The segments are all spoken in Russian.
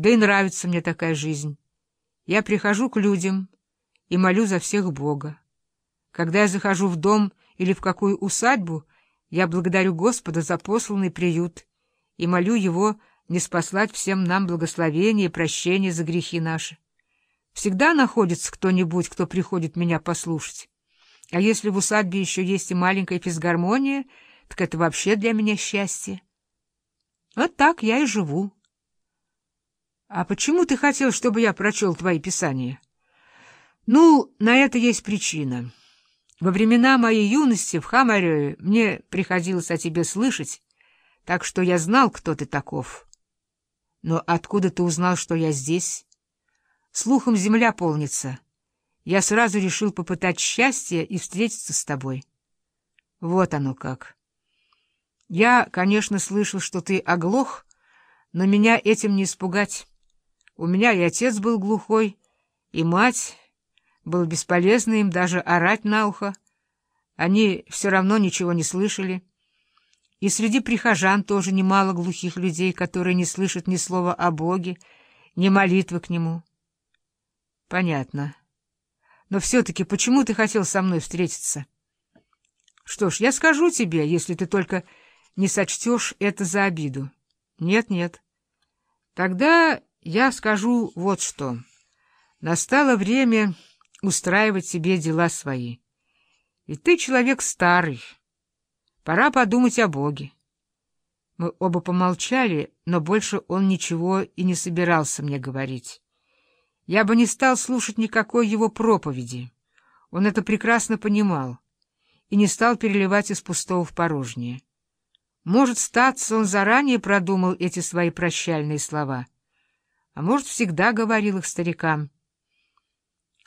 Да и нравится мне такая жизнь. Я прихожу к людям и молю за всех Бога. Когда я захожу в дом или в какую усадьбу, я благодарю Господа за посланный приют и молю Его не спаслать всем нам благословение и прощение за грехи наши. Всегда находится кто-нибудь, кто приходит меня послушать. А если в усадьбе еще есть и маленькая физгармония, так это вообще для меня счастье. Вот так я и живу. А почему ты хотел, чтобы я прочел твои писания? Ну, на это есть причина. Во времена моей юности в Хамаре мне приходилось о тебе слышать, так что я знал, кто ты таков. Но откуда ты узнал, что я здесь? Слухом земля полнится. Я сразу решил попытать счастье и встретиться с тобой. Вот оно как. Я, конечно, слышал, что ты оглох, но меня этим не испугать. У меня и отец был глухой, и мать. Было бесполезно им даже орать на ухо. Они все равно ничего не слышали. И среди прихожан тоже немало глухих людей, которые не слышат ни слова о Боге, ни молитвы к Нему. Понятно. Но все-таки почему ты хотел со мной встретиться? Что ж, я скажу тебе, если ты только не сочтешь это за обиду. Нет-нет. Тогда я скажу вот что. Настало время устраивать себе дела свои. И ты человек старый. Пора подумать о Боге. Мы оба помолчали, но больше он ничего и не собирался мне говорить. Я бы не стал слушать никакой его проповеди. Он это прекрасно понимал и не стал переливать из пустого в порожнее. Может, статься, он заранее продумал эти свои прощальные слова, а может, всегда говорил их старикам.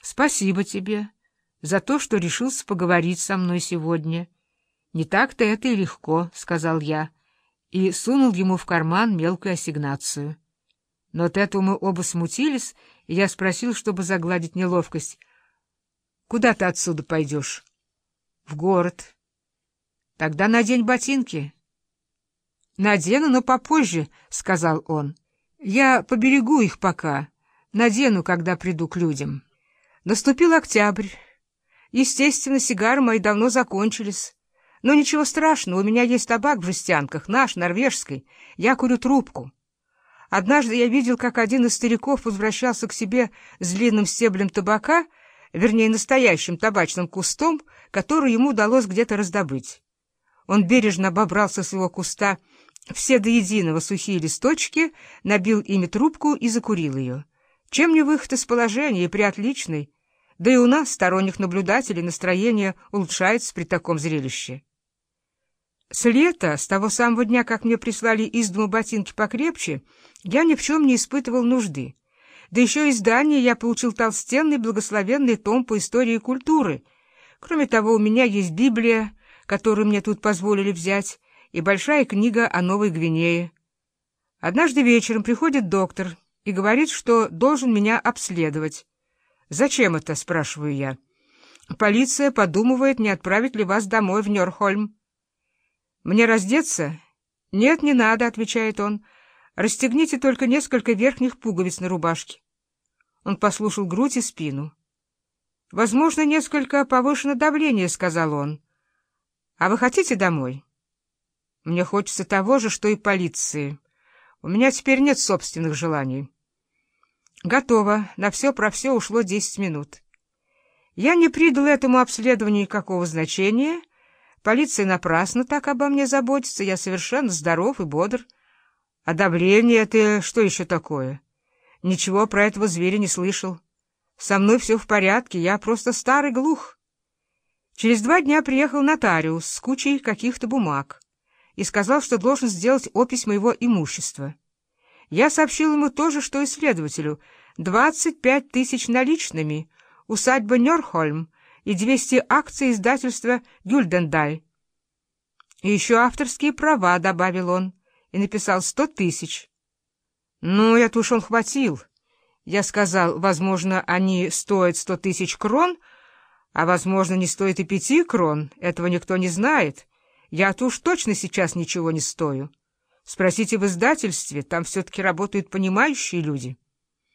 «Спасибо тебе за то, что решился поговорить со мной сегодня». «Не так-то это и легко», — сказал я, и сунул ему в карман мелкую ассигнацию. Но от этого мы оба смутились, и я спросил, чтобы загладить неловкость. «Куда ты отсюда пойдешь?» «В город». «Тогда надень ботинки». «Надену, но попозже», — сказал он. «Я поберегу их пока. Надену, когда приду к людям». Наступил октябрь. Естественно, сигары мои давно закончились. Но ничего страшного, у меня есть табак в жестянках, наш, норвежский. Я курю трубку. Однажды я видел, как один из стариков возвращался к себе с длинным стеблем табака, вернее, настоящим табачным кустом, который ему удалось где-то раздобыть. Он бережно обобрал со своего куста все до единого сухие листочки, набил ими трубку и закурил ее. Чем не выход из положения и приотличный? Да и у нас, сторонних наблюдателей, настроение улучшается при таком зрелище. С лета, с того самого дня, как мне прислали из дому ботинки покрепче, я ни в чем не испытывал нужды. Да еще из Дании я получил толстенный благословенный том по истории культуры. Кроме того, у меня есть Библия, которую мне тут позволили взять, и большая книга о Новой Гвинее. Однажды вечером приходит доктор и говорит, что должен меня обследовать. «Зачем это?» — спрашиваю я. «Полиция подумывает, не отправить ли вас домой в Нёрхольм». «Мне раздеться?» «Нет, не надо», — отвечает он. «Расстегните только несколько верхних пуговиц на рубашке». Он послушал грудь и спину. «Возможно, несколько повышено давление», — сказал он. «А вы хотите домой?» «Мне хочется того же, что и полиции. У меня теперь нет собственных желаний». «Готово. На все про все ушло десять минут». Я не придал этому обследованию никакого значения — Полиция напрасно так обо мне заботится, я совершенно здоров и бодр. А давление — это что еще такое? Ничего про этого зверя не слышал. Со мной все в порядке, я просто старый глух. Через два дня приехал нотариус с кучей каких-то бумаг и сказал, что должен сделать опись моего имущества. Я сообщил ему то же, что и следователю. Двадцать пять тысяч наличными, усадьба Нёрхольм, и 200 акций издательства «Гюльдендаль». И еще авторские права, — добавил он, и написал сто тысяч. Ну, это уж он хватил. Я сказал, возможно, они стоят сто тысяч крон, а, возможно, не стоит и пяти крон. Этого никто не знает. Я-то уж точно сейчас ничего не стою. Спросите в издательстве, там все-таки работают понимающие люди.